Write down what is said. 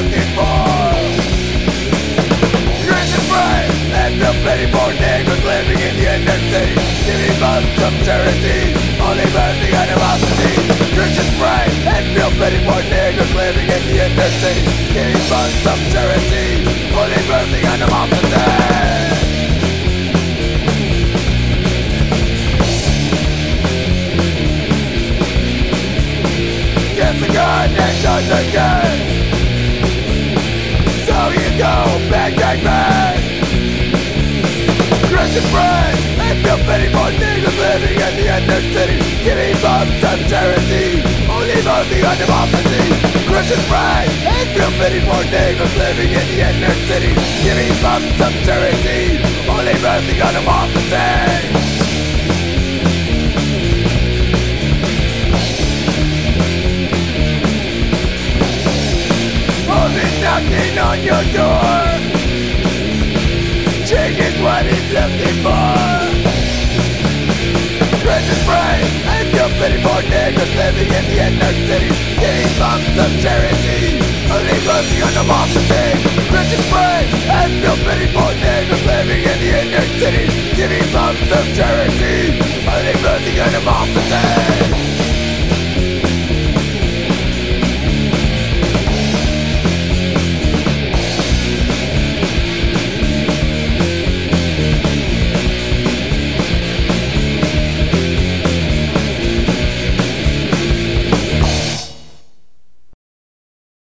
looking for Christian pride and feel pity for niggas living in the city Giving up some charity, only birthing animosity Christian pride and feel pity for niggas living in the city Giving up some charity, only birthing animosity Gets a does again bang bang Christian friend And feel pity for niggas living in the inner city Giving up some charity. Only voting on democracy Christian friend And feel pity for niggas living in the inner city Giving up some charity Only voting on democracy knocking on your door. Taking what he's looking for. Precious bright and your pity for niggas living in the inner city. Getting bumps of charity. Only mercy on the monster Precious bright and your pity for niggas living in the inner city. Giving bumps of charity. Only mercy on the monster